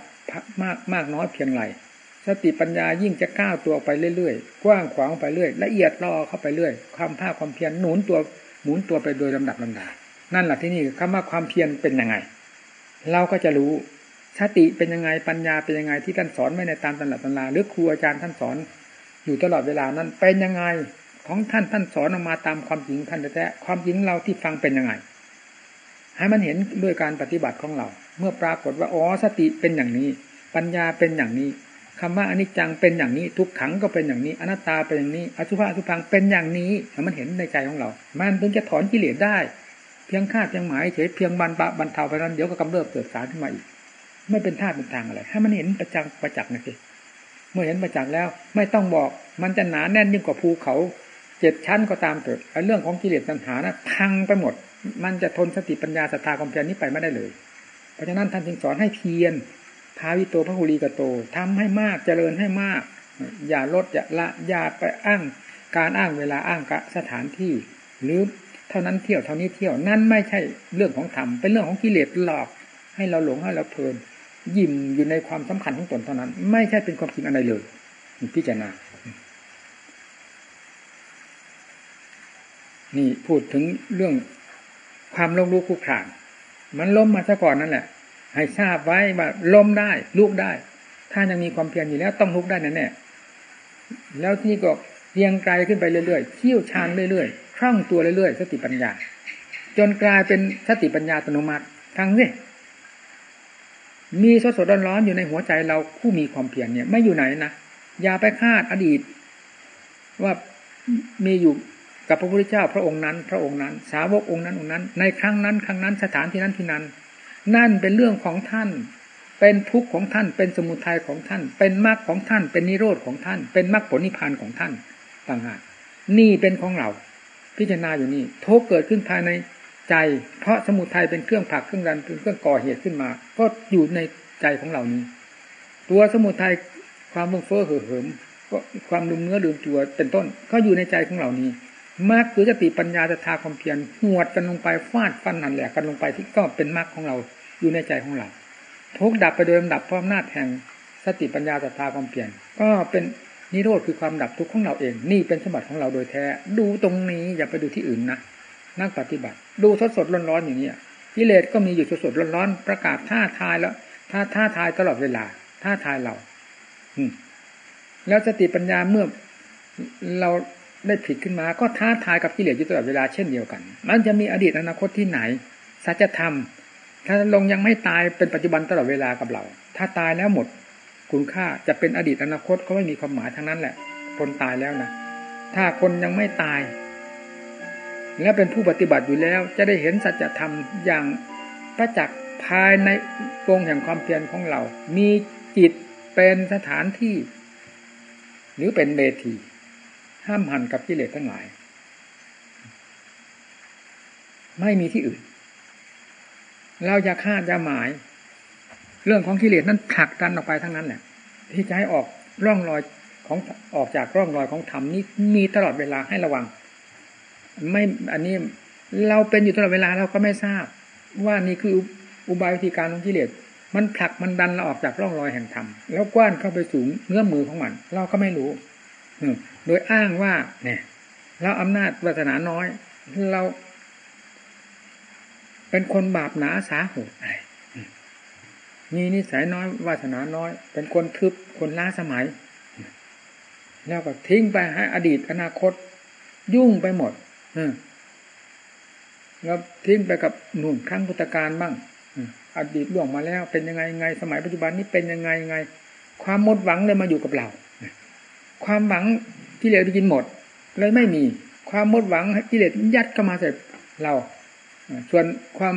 มากมากน้อยเพียงไร สติปัญญายิ่งจะก้าวตัวไปเรื่อยๆ กว้างขวางไปเรื่อย ละเอียดล่อเข้าไปเรื่อย ความภาคความเพียรหนุนตัวหมุนตัวไปโดยลำดับลำดา นั่นแหละที่นี่คำว่าความเพียรเป็นยังไง เราก็จะรู้สติเป็นยังไงปัญญาเป็นยังไงที่ท่านสอนไม่ในตามตำรับตำราหรือครูอาจารย์ท่านสอนอยู่ตลอดเวลานั้นเป็นยังไงของท่านท่านสอนออกมาตามความจริงท่านแท้ความจริงเราที่ฟังเป็นยังไง ให้มันเห็นด้วยการปฏิบัติของเรา เมื่อปรากฏว่าอ๋อสติเป็นอย่างนี้ ปัญญาเป็นอย่างนี้ คำว่าอนิจจังเป็นอย่างนี้ ทุกขังก็เป็นอย่างนี้ อนัตตาเป็นอย่างนี้ อสุภะอสุพังเป็นอย่างนี้มันเห็นในใจของเรา มันถึงจะถอนกิเลสได้ เพียงคาดเพียงหมายเฉยเพียงบันบะบรรเทาไปนั้นเดี๋ยวก็กำเริบเกิดสารขึ้นมาอีก ไม่เป็นท่าเป็นทางอะไรให้มันเห็นประจักษ์ประจักษ์นะสิเมื่อเห็นประจักษ์แล้ว ไม่ต้องบอกมันจะหนาแน่นยิ่งกว่าภูเขาเจ็ดชั้นก็ตามเถอะเรื่องของกิเลสตัณหานะพังไปหมด มันจะทนสติปัญญาศรัทธาความเพียรนี้ไปไม่ได้เลย เพราะฉะนั้นท่านจึงสอนให้เพียร พาวิโตพระหุลีกโตทำให้มากเจริญให้มาก อย่าลดอย่าละอย่าไปอ้างการอ้างเวลาอ้างกะสถานที่ หรือเท่านั้นเที่ยวเท่านี้เที่ยวนั่นไม่ใช่เรื่องของธรรมเป็นเรื่องของกิเลสหลอก ให้เราหลงให้เราเพลินยิ้มอยู่ในความสำคัญของตนเท่านั้น ไม่ใช่เป็นความจริงอะไรเลยพิจารณานี่พูดถึงเรื่องความล้มลุกคุกคาน มันล้มมาซะก่อนนั่นแหละ ให้ทราบไว้ว่าล้มได้ลุกได้ ถ้ายังมีความเพียรอยู่แล้วต้องลุกได้แน่แน่แล้วที่ก็เรียงไกลขึ้นไปเรื่อยๆเขี่ยวชาญเรื่อยๆคล่องตัวเรื่อยๆ สติปัญญา จนกลายเป็นสติปัญญาอัตโนมัติทั้งนี้มีสดสดร้อนๆอยู่ในหัวใจเราผู้มีความเพียรเนี่ย ไม่อยู่ไหนนะอย่าไปคาดอดีต ว่ามีอยู่กับพระพุทธเจ้าพระองค์นั้น พระองค์นั้น สาวกองค์นั้นองค์นั้น ในครั้งนั้น ครั้งนั้นสถานที่นั้นที่นั้น นั่นเป็นเรื่องของท่าน เป็นทุกข์ของท่าน เป็นสมุทัยของท่าน เป็นมรรคของท่าน เป็นนิโรธของท่าน เป็นมรรคผลนิพพานของท่านต่างหากนี่เป็นของเรา พิจารณาอยู่นี่ทุกเกิดขึ้นภายในใจ เพราะสมุทัยเป็นเครื่องผลักเครื่องดันเป็นเครื่องก่อเหตุขึ้นมา ก็อยู่ในใจของเรานี้ ตัวสมุทัยความมุ่งเฟ้อเห่อเหิมก็ความลืมเนื้อลืมตัวเป็นต้น ก็อยู่ในใจของเรานี้มรรคคือสติปัญญาจะทาความเพียรหวดกันลงไปฟาดฟันนั่นแหละกันลงไปที่ก็เป็นมรรคของเรา อยู่ในใจของเราทุกดับไปโดยลำดับพร้อมน้าแห่งสติปัญญาจะทาความเพียรก็เป็นนิโรธคือความดับทุกข์ของเราเอง นี่เป็นสมบัติของเราโดยแท้ ดูตรงนี้อย่าไปดูที่อื่นนะนักปฏิบัติ ดูสดสดร้อนๆอย่างนี้กิเลสก็มีอยู่สดสดร้อนๆประกาศท่าทายแล้วท่าท่าทายตลอดเวลา ท่าทายเรา อืแล้วสติปัญญาเมื่อเราได้ผิดขึ้นมา ก็ท้าทายกับกิเลสอยู่ตลอดเวลาเช่นเดียวกัน มันจะมีอดีตอนาคตที่ไหนสัจธรรม ถ้าลงยังไม่ตายเป็นปัจจุบันตลอดเวลากับเรา ถ้าตายแล้วหมดคุณค่าจะเป็นอดีตอนาคตก็ไม่มีความหมายทั้งนั้นแหละ คนตายแล้วนะถ้าคนยังไม่ตาย และเป็นผู้ปฏิบัติอยู่แล้ว จะได้เห็นสัจธรรมอย่างประจักษ์ภายในวงแห่งความเพียรของเรา มีจิตเป็นสถานที่ หรือเป็นเบทีห้ามหันกับกิเลสทั้งหลาย ไม่มีที่อื่น เราจะคาดจะหมาย เรื่องของกิเลสนั้นผลักดันออกไปทั้งนั้นแหละที่จะให้ออกร่องรอยของออกจากร่องรอยของธรรมนี้มีตลอดเวลาให้ระวัง ไม่อันนี้เราเป็นอยู่ตลอดเวลาเราก็ไม่ทราบ ว่านี่คืออุบายวิธีการของกิเลสมันผลักมันดันเราออกจากร่องรอยแห่งธรรมแล้วกว้านเข้าไปสูงเนื้อมือของมัน เราก็ไม่รู้โดยอ้างว่า เนี่ย เราอำนาจวาสนาน้อย เรา เป็นคนบาปหนาสาโหดมีนิสัยน้อยวาสนาน้อย เป็นคนทึบคนล้าสมัย แล้วก็ทิ้งไปให้อดีตอนาคต ยุ่งไปหมดแล้วทิ้งไปกับหนุ่มครั้งพุทธการบ้างอดีตล่วงมาแล้ว เป็นยังไงไง สมัยปัจจุบันนี้เป็นยังไงไง ความหมดหวังเลยมาอยู่กับเราความหวังกิเลสไปกินหมด เลยไม่มี ความหมดหวังกิเลสยัดเข้ามาใส่เรา ส่วนความ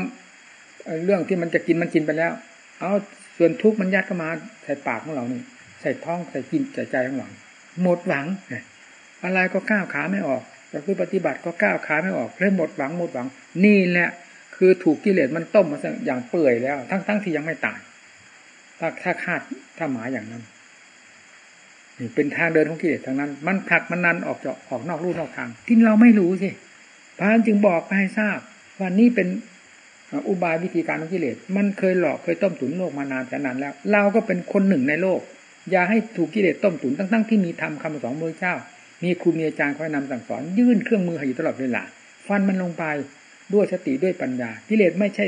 เรื่องที่มันจะกินมันกินไปแล้ว เอาส่วนทุกข์มันยัดเข้ามาใส่ปากของเรานี่ใส่ท้องใส่กินใส่ใจของเราหมดหวังอะไรก็ก้าวขาไม่ออกก็คือปฏิบัติก็ก้าวขาไม่ออกเลยหมดหวังหมดหวัง นี่แหละ คือถูกกิเลสมันต้มมาอย่างเปื่อยแล้ว ทั้งทั้งที่ยังไม่ตายถ้าถ้าคาดถ้าหมายอย่างนั้นนี่เป็นทางเดินของกิเลสทางนั้น มันผลักมันนันออกจากออกนอกรูนอกทาง ที่เราไม่รู้สิพระนจึงบอกไปให้ทราบ ว่านี่เป็นอุบายวิธีการของกิเลส มันเคยหลอกเคยต้มตุ๋นโลกมานานแสนนานแล้ว เราก็เป็นคนหนึ่งในโลก อย่าให้ถูกกิเลสต้มตุ๋นตั้งๆที่มีธรรมคำสอนมือเจ้า มีครูมีอาจารย์คอยนำสั่งสอน ยื่นเครื่องมือให้อยู่ตลอดเวลา ฟันมันลงไปด้วยสติด้วยปัญญา กิเลสไม่ใช่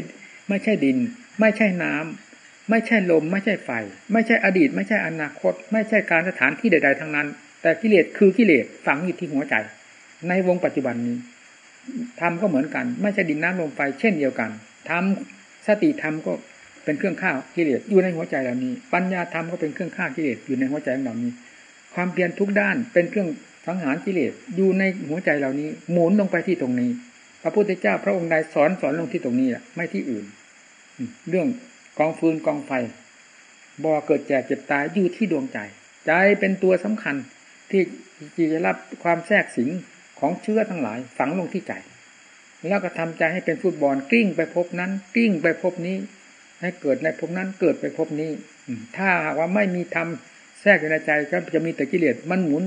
ไม่ใช่ดิน ไม่ใช่น้ำไม่ใช่ลม ไม่ใช่ไฟ ไม่ใช่อดีต ไม่ใช่อนาคต ไม่ใช่การสถานที่ใด ๆทั้งนั้น แต่กิเลสคือกิเลสฝังอยู่ที่หัวใจ ในวงปัจจุบันนี้ ทำก็เหมือนกัน ไม่ใช่ดินน้ำลมไฟเช่นเดียวกันทำสติธรรมก็เป็นเครื่องฆ่ากิเลสอยู่ในหัวใจเหล่านี้ ปัญญาธรรมก็เป็นเครื่องฆ่ากิเลสอยู่ในหัวใจเหล่านี้ ความเพียรทุกด้านเป็นเครื่องสังหารกิเลสอยู่ในหัวใจเหล่านี้ หมุนลงไปที่ตรงนี้ พระพุทธเจ้าพระองค์ใดสอนสอนลงที่ตรงนี้แหละไม่ที่อื่น เรื่องกองฟืนกองไฟบ่อเกิดแก่เจ็บตายอยู่ที่ดวงใจ ใจเป็นตัวสำคัญที่จะรับความแทรกสิง ของเชื้อทั้งหลาย ฝังลงที่ใจ แล้วก็ทำใจให้เป็นฟุตบอลกลิ้งไปพบนั้นกลิ้งไปพบนี้ ให้เกิดในพบนั้นเกิดไปพบนี้ ถ้าหากว่าไม่มีทำแทรกอยู่ในใจก็จะมีแต่กิเลสมันหมุน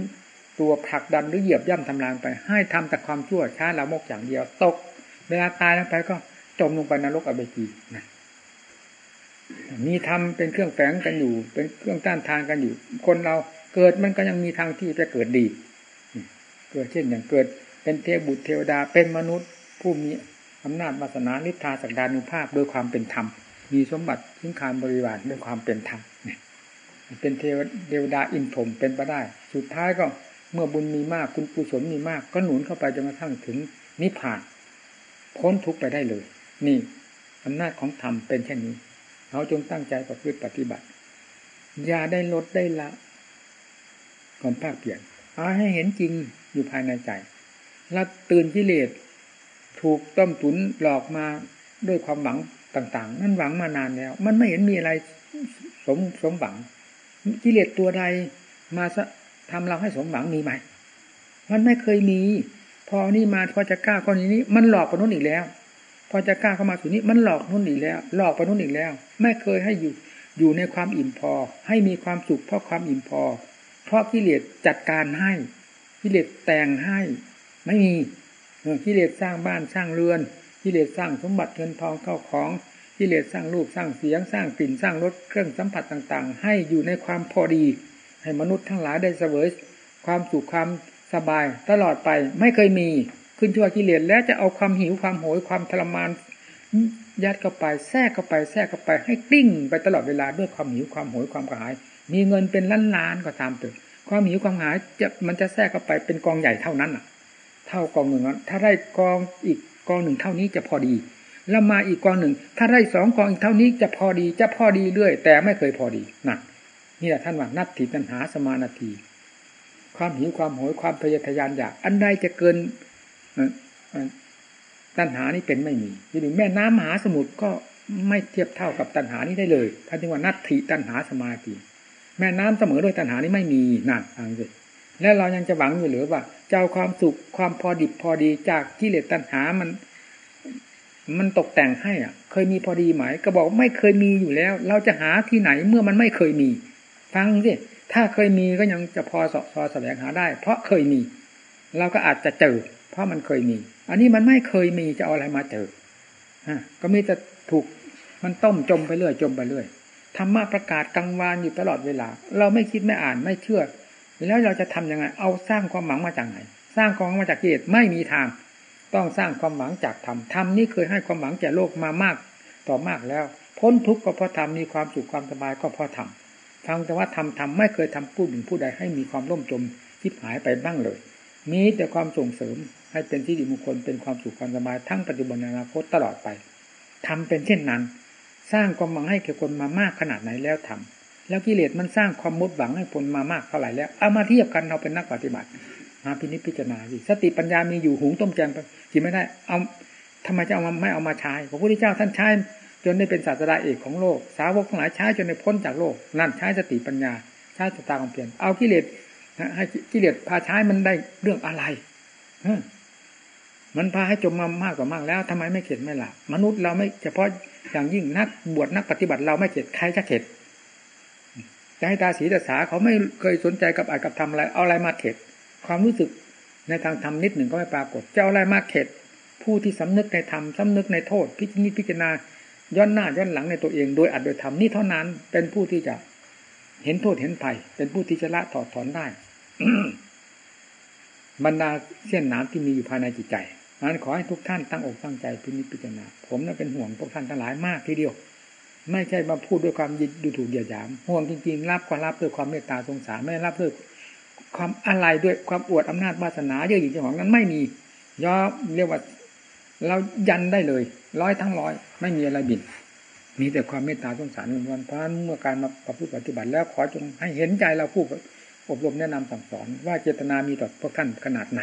ตัวผลักดันหรือเหยียบย่ำทำลายไป ให้ทำแต่ความชั่วช้าละโมกอย่างเดียวตก เวลาตายลงไปก็จมลงไปนรกอเบกีนะมีธรรมเป็นเครื่องแฝงกันอยู่ เป็นเครื่องต้านทานกันอยู่ คนเราเกิดมันก็ยังมีทางที่จะเกิดดี เกิดเช่นอย่างเกิด เป็นเทพบุตรเทวดาเป็นมนุษย์ ผู้มีอำนาจวาสนาลิทธาสักดานุภาพโดยความเป็นธรรม มีสมบัติทิ้งคารบริวารด้วยความเป็นธรรมเป็นเทวเดวดาอินถมเป็นไปได้ สุดท้ายก็เมื่อบุญมีมากคุณกุศลมีมาก ก็หนุนเข้าไปจนกระทั่งถึงนิพพาน พ้นทุกไปได้เลย นี่อำนาจของธรรมเป็นเช่นนี้เราจงตั้งใจประพฤติปฏิบัติอย่าได้ลดได้ละความภาคเปลี่ยนเอาให้เห็นจริง อยู่ภายในใจแล้วตื่นกิเลสถูกต้มตุนหลอกมาด้วยความหวังต่าง ๆ นั่นหวังมานานแล้ว มันไม่เห็นมีอะไรสมสมหวัง กิเลสตัวใดมาทำเราให้สมหวังมีไหมมันไม่เคยมี พอนี่มาพอจะกล้าก้อนนี้ มันหลอกไปนู้นอีกแล้ว พอจะกล้าเข้ามาสู่นี้ มันหลอกนู้นอีกแล้ว หลอกไปนู้นอีกแล้ว ไม่เคยให้อยู่อยู่ในความอิ่มพอ ให้มีความสุขเพราะความอิ่มพอ เพราะกิเลสจัดการให้ กิเลสแต่งให้ ไม่มีกิเลสสร้างบ้านสร้างเรือนกิเลสสร้างสมบัติเงินทองเข้าของกิเลสสร้างรูปสร้างเสียงสร้างกลิ่นสร้างรสเครื่องสัมผัสต่างๆ ให้อยู่ในความพอดี ให้มนุษย์ทั้งหลายได้เสวยความสุขความสบายตลอดไปไม่เคยมีขึ้นชั่วกิเลสแล้วจะเอาความหิวความโหยความทรมานยัดเข้าไปแทรกเข้าไปแทรกเข้าไปให้กลิ้งไปตลอดเวลาด้วยความหิวความโหยความกระหาย มีเงินเป็นล้านล้านก็ตามเถอะ ความหิวความหายจะมันจะแทรกเข้าไปเป็นกองใหญ่เท่านั้นอะ เท่ากองหนึ่งถ้าได้กองอีกกองหนึ่งเท่านี้จะพอดี แล้วมาอีกกองหนึ่ง ถ้าได้สองกองอีกเท่านี้จะพอดีจะพอดีเรื่อย แต่ไม่เคยพอดีนั่นนี่แหละท่านว่านัตถิตัณหาสมานาที ความหิวความโหยความทะเยอทะยานอยาก อันใดจะเกินตัณหานี้เป็นไม่มีทีนี้แม่น้ำมหาสมุทรก็ไม่เทียบเท่ากับตัณหานี้ได้เลยท่านจึงว่านัตถิตัณหาสมาธิ แม่น้ำเสมอด้วยตัณหานี้ไม่มีนั่นอังสิแล้วเรายังจะหวังอยู่หรือว่าเจ้าความสุขความพอดิบพอดีจากกิเลสตัณหามัน มันตกแต่งให้อะ เคยมีพอดีไหมก็บอกไม่เคยมีอยู่แล้ว เราจะหาที่ไหนเมื่อมันไม่เคยมี ฟังสิถ้าเคยมีก็ยังจะพอสอบพอแสวงหาได้ เพราะเคยมี เราก็อาจจะเจอ เพราะมันเคยมี อันนี้มันไม่เคยมีจะเอาอะไรมาเจอฮะก็มีแต่ถูกมันต้มจมไปเรื่อยจมไปเรื่อย ธรรมะประกาศกลางวานอยู่ตลอดเวลา เราไม่คิดไม่อ่านไม่เชื่อ แล้วเราจะทํำยังไง เอาสร้างความหวังมาจากไหน สร้างความมาจากเหตุไม่มีทาง ต้องสร้างความหวังจากธรรมธรรมนี่เคยให้ความหวังแก่โลกมามากต่อมากแล้ว พ้นทุกข์ก็เพราะธรรมมีความสุขความสบายก็เพราะธรรมฟังแต่ว่าธรรมธรรมไม่เคยทำผู้หนึ่งผู้ใดให้มีความร่มจมทิพหายไปบ้างเลย มีแต่ความส่งเสริมให้เป็นที่ดีมงคลเป็นความสุขความสบายทั้งปัจจุบันอนาคตตลอดไปทำเป็นเช่นนั้น สร้างความหวังให้แก่คนมามากขนาดไหนแล้วทำแล้วกิเลสมันสร้างความมุดหวังให้คนมามากเท่าไหร่แล้วเอามาเทียบกันเราเป็นนักปฏิบัติ มาพินิจพิจารณาสิสติปัญญามีอยู่หุงต้มแกงกินไม่ได้ เอาทำไมจะเอามาไม่เอามาใช้พระพุทธเจ้าท่านใช้จนได้เป็นศาสดาเอกของโลก สาวกทั้งหลายใช้จนได้พ้นจากโลก นั่นใช้สติปัญญาใช้สตาความเพียรเอากิเลสให้กิเลสพาใช้มันได้เรื่องอะไร มันพาให้จมมามากกว่ามากแล้วทำไมไม่เข็ดไม่หลับมนุษย์เราไม่เฉพาะอย่างยิ่งนักบวชนักปฏิบัติเราไม่เข็ดใครจะเข็ดจะให้ตาสีตาสาเขาไม่เคยสนใจกับอากับทำอะไรเอาอะไรมาเข็ด ความรู้สึกในทางธรรมนิดหนึ่งก็ไม่ปรากฏจะเอาอะไรมาเข็ด ผู้ที่สำนึกในธรรมสำนึกในโทษ พิจิตรพิจารณาย้อนหน้าย้อนหลังในตัวเองโดยอัดโดยธรรมนี่เท่านั้นเป็นผู้ที่จะเห็นโทษเห็นภัย เป็นผู้ที่จะละถอดถอนได้บรรดาเส้นน้ำที่มีอยู่ภายในจิตใจ นั้นขอให้ทุกท่านตั้งอกตั้งใจพิจิตพิจารณาผมนั้นเป็นห่วงพวกท่านทั้งหลายมากทีเดียว ไม่ใช่มาพูดด้วยความยินดูถูกเดียดหยามห่วงจริงๆรับก็รับด้วยความเมตตาสงสารไม่รับด้วยความอะไรด้วยความอวดอำนาจวาสนาเยอะหยิ่งเจ้าของนั้นไม่มีย่อเรียกว่าเรายันได้เลย ร้อยทั้งร้อย ไม่มีอะไรบินมีแต่ความเมตตาสงสารวันเพราะเมื่อการมาประพฤติปฏิบัติแล้วขอจงให้เห็นใจเราผู้อบรมแนะนำสั่งสอน ว่าเจตนามีต่อพวกท่านขนาดไหน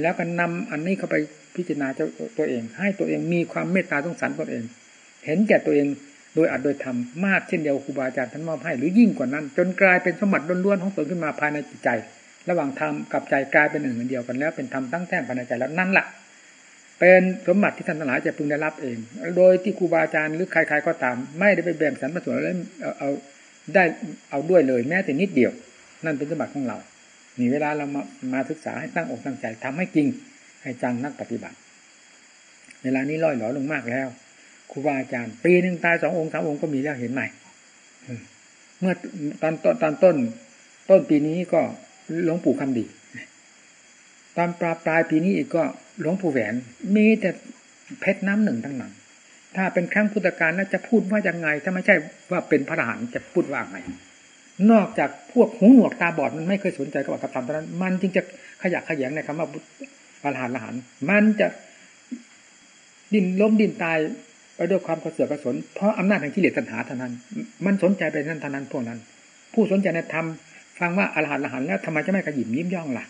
แล้วก็นำอันนี้เข้าไปพิจารณาเจ้าตัวเอง ให้ตัวเองมีความเมตตาสงสารตัวเอง เห็นแก่ตัวเองโดยอัดโดยทำมากเช่นเดียวครูบาอาจารย์ท่านมอบให้หรือยิ่งกว่านั้น จนกลายเป็นสมบัติล้วนๆของตนขึ้นมาภายในจิตใจ ระหว่างธรรมกับใจกลายเป็นหนึ่งเดียวกันแล้วเป็นธรรมตั้งแท่ภายในใจแล้วนั่นแหละเป็นสมบัติที่ท่านทั้งหลายจะพึงได้รับเอง โดยที่ครูบาอาจารย์หรือใครๆก็ตาม ไม่ได้ไปแบ่งสรรพส่วนแล้วเอาได้เอาด้วยเลย แม้แต่นิดเดียว นั่นเป็นสมบัติของเรา นี่เวลาเรามามาศึกษาให้ตั้งอกตั้งใจทำให้จริง ให้จังนักปฏิบัติ เวลานี้ล่อยหลอลงมากแล้วครูบาอาจารย์ ปีหนึ่งตายสององค์สามองค์ก็มีแล้วเห็นไหมเมื่อตอนต้นตอนต้น ต้นปีนี้ก็หลวงปู่คำดี ตอนปลายปลายปีนี้อีกก็หลวงปู่แหวน มีแต่เพชรน้ำหนึ่งทั้งนั้นถ้าเป็นครั้งพุทธกาลแล้วจะพูดว่ายังไง ถ้าไม่ใช่ว่าเป็นพระอรหันต์จะพูดว่าไง นอกจากพวกหูหนวกตาบอดมันไม่เคยสนใจกับอัตธรรมตอนนั้น มันจึงจะขยักขยงในคำว่าอรหันต์อรหันต์มันจะดิ้นล้มดิ้นตายไปด้วยความกระเสือกกระสนเพราะอำนาจแห่งกิเลสตัณหาเท่านั้น มันสนใจไปนั้นเท่านั้นพวกนั้น ผู้สนใจในธรรมฟังว่าอรหันต์อรหันต์แล้วทำไมจะไม่กระยิมยิ้มย่องล่ะ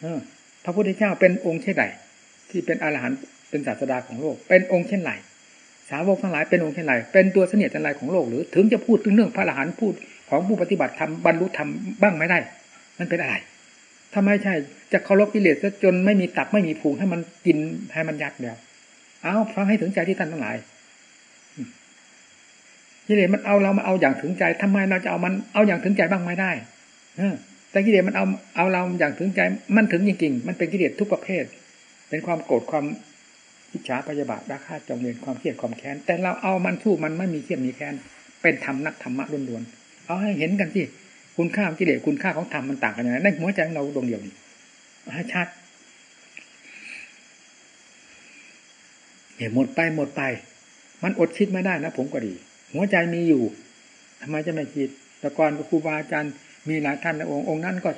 เออพระพุทธเจ้าเป็นองค์เช่นไรที่เป็นอรหันต์เป็นศาสดาของโลก เป็นองค์เช่นไรสาวกทั้งหลายเป็นองค์เช่นไรเป็นตัวเสนียดจันไรของโลกหรือ ถึงจะพูดถึงเรื่องพระอรหันต์พูด ของผู้ปฏิบัติธรรมบรรลุธรรมบ้างไม่ได้ มันเป็นอะไรทำไมใช่ จะเคารพกิเลสจนไม่มีตับไม่มีผูงให้มันกินให้มันยัดเดียวเอาฟังให้ถึงใจที่ท่านทั้งหลายกิเลสมันเอาเรามาเอาอย่างถึงใจทำไมเราจะเอามันเอาอย่างถึงใจบ้างไม่ได้อแต่กิเลสมันเอาเอาเราอย่างถึงใจ มันถึงจริงๆมันเป็นกิเลสทุกประเภท เป็นความโกรธความอิจฉาพยาบาทราคาจองเวรความเครียดความแค้นแต่เราเอามันสู้มันไม่มีเครียดมีแค้นเป็นธรรมนักธรรมะล้วนๆ เอาให้เห็นกันสิคุณค่าของกิเลสคุณค่าของธรรมมันต่างกันยังไงในหัวใจของเราดวงเดียวนี่ให้ชัดเนี่ยหมดไปหมดไป มันอดคิดไม่ได้นะผมก็ดี หัวใจมีอยู่ทำไมจะไม่คิดแต่ก่อนครูบาอาจารย์มีหลายท่านในองค์องค์นั้นก็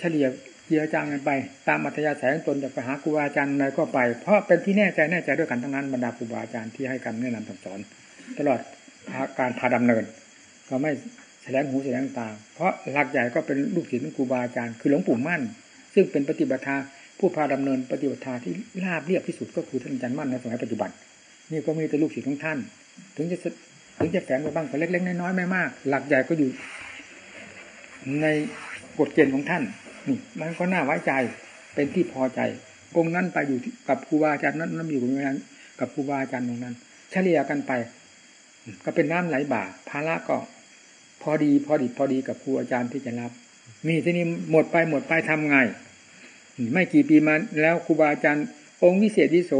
เฉลี่ยเจียจางกันไป ตามอัธยาศัยของตนจะไปหาครูบาอาจารย์อะไรก็ไป เพราะเป็นที่แน่ใจแน่ใจด้วยกันทั้งนั้นบรรดาครูบาอาจารย์ที่ให้กันแนะนำสั่งสอน ตลอดการพาดำเนิน ก็ไม่ แสดงหูแสดงตา เพราะหลักใหญ่ก็เป็นลูกศิษย์ครูบาอาจารย์คือหลวงปู่มั่น ซึ่งเป็นปฏิบัติผู้พาดำเนินปฏิบัติที่ราบเรียบที่สุดก็คือท่านอาจารย์มั่นในสมัยปัจจุบันนี่ก็มีแต่ลูกศิษย์ของท่าน ถึงจะถึงจะแฝงไปบ้างก็เล็กๆน้อยๆไม่มาก หลักใหญ่ก็อยู่ ในกฎเกณฑ์ของท่านนี่มันก็น่าไว้ใจเป็นที่พอใจ องค์นั้นไปอยู่กับครูบาอาจารย์นั้นนั้นอยู่กับนั้นกับครูบาอาจารย์ตรงนั้น เฉลี่ยกันไป ก็เป็นน้ำไหลบ่าภาระก็ พอดีพอดีพอดีกับครูอาจารย์ที่จะรับ มีที่นี้หมดไปหมดไปทำไง ไม่กี่ปีมาแล้วครูบาอาจารย์ องค์วิเศษวิโส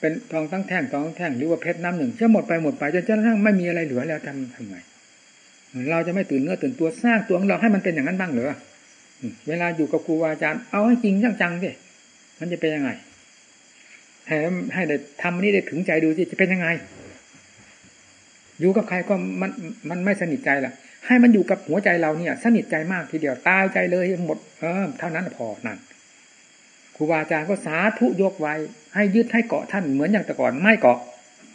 เป็นทองทั้งแท่งทองทั้งแท่งหรือว่าเพชรน้ำหนึ่งจะหมดไปหมดไปจนกระทั่งไม่มีอะไรเหลือแล้วทำทำไงเราจะไม่ตื่นเนื้อตื่นตัวสร้างตัวของเราให้มันเป็นอย่างนั้นบ้างเหรอเวลาอยู่กับครูอาจารย์ เอาให้จริงจังๆสิมันจะเป็นยังไงให้ให้ได้ทำนี้ได้ถึงใจดูสิจะเป็นยังไง อยู่กับใครก็มันมันไม่สนิทใจล่ะ ให้มันอยู่กับหัวใจเราเนี่ย สนิทใจมากทีเดียวตายใจเลยหมดเออเท่านั้นพอนั่นครูบาอาจารย์ก็สาธุยกไว้ ให้ยึดให้เกาะท่านเหมือนอย่างแต่ก่อนไม่เกาะ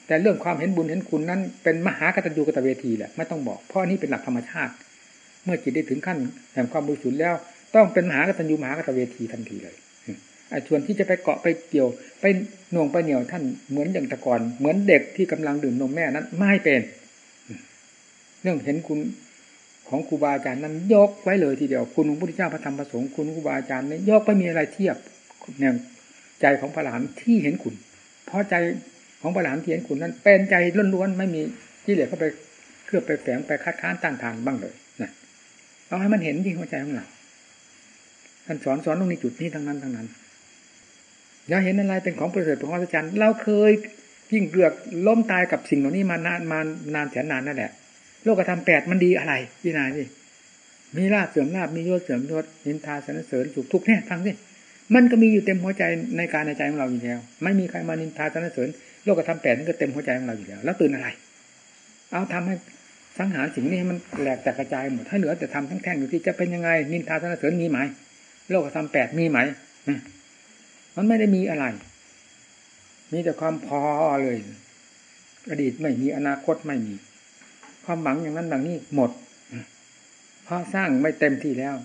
แต่เรื่องความเห็นบุญเห็นคุณนั้น เป็นมหากตัญญูกตเวทีแหละไม่ต้องบอกเพราะนี่เป็นหลักธรรมชาติ เมื่อจิตได้ถึงขั้นแห่งความบริสุทธิ์แล้ว ต้องเป็นมหากตัญญูมหากตเวทีทันทีเลย ไอ้ส่วนที่จะไปเกาะไปเกี่ยว ไปหน่วงไปเหนียวท่านเหมือนอย่างต่ก่อนเหมือนเด็กที่กำลังดื่มนมแม่นั้นไม่เป็น เรื่องเห็นคุณของครูบาอาจารย์นั้นยกไว้เลยทีเดียวคุณของพระพุทธเจ้าพระธรรมพระสงฆ์คุณครูบาอาจารย์นี้ยกไม่มีอะไรเทียบเนี่ยใจของพระหลานที่เห็นคุณ เพราะใจของพระหลานที่เห็นคุณนั้น เป็นใจล้วนๆไม่มีที่เหลือเข้าไปเคลือบไปแฝงไปคัดค้านต้านทานบ้างเลยนะเอาให้มันเห็นที่หัวใจของเราท่านสอนสอนตรงนี้จุดนี้ทั้งนั้นทั้งนั้น แล้วเห็นอะไรเป็นของประเสริฐของอัศจรรย์เราเคยยิ่งเกลือกล้มตายกับสิ่งเหล่านี้มานานมานานแสนนานนั่นแหละโลกธรรมแปดมันดีอะไรพี่นายนี่มีลาบเสื่อมลาบมียศเสื่อมยศนินทาสนเสริญสุขทุกเนี่ยฟังสิมันก็มีอยู่เต็มหัวใจในการในใจของเราอยู่แล้ว ไม่มีใครมานินทาสนเสริญโลกธรรมแปดนั่นก็เต็มหัวใจของเราอยู่แล้ว แล้วตื่นอะไร เอาทำให้สังหารสิ่งนี้มันแหลกแตกกระจายหมดให้เหลือแต่ทำทั้งแท่งอยู่ที่จะเป็นยังไงนินทาสนเสริญมีไหมโลกธรรมแปดมีไหม มันไม่ได้มีอะไร มีแต่ความพอเลย อดีตไม่มีอนาคตไม่มี ความหวังอย่างนั้นอย่างนี้หมดเพราะสร้างไม่เต็มที่แล้ว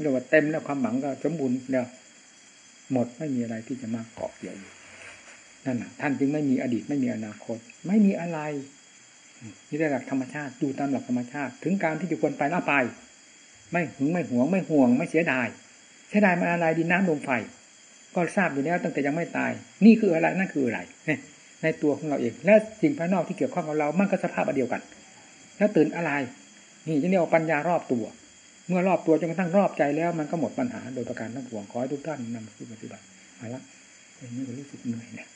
เรียกว่าเต็มแล้วความหวังก็สมบูรณ์แล้ว หมดไม่มีอะไรที่จะมาเกาะเกี่ยวอยู่นั่นนะท่านจึงไม่มีอดีตไม่มีอนาคต ไม่มีอะไรนี่ได้หลักธรรมชาติดูตามหลักธรรมชาติ ถึงการที่จะควรไปน่าไป ไม่หึงไม่หวงไม่ห่วง ไม่เสียดายเสียดายมาอะไรดินน้ำลมไฟ ก็ทราบอยู่แล้วตั้งแต่ยังไม่ตาย นี่คืออะไรนั่นคืออะไรในตัวของเราเอง และสิ่งภายนอกที่เกี่ยวข้องกับเรามันก็สภาพเดียวกัน แล้วตื่นอะไร นี่จะเรียกว่าปัญญารอบตัว เมื่อรอบตัวจนกระทั่งรอบใจแล้ว มันก็หมดปัญหาโดยประการทั้งปวงขอให้ทุกท่านนำไปปฏิบัติมาละอย่างนี้ก็รู้สึกเหนื่อยเนี่ย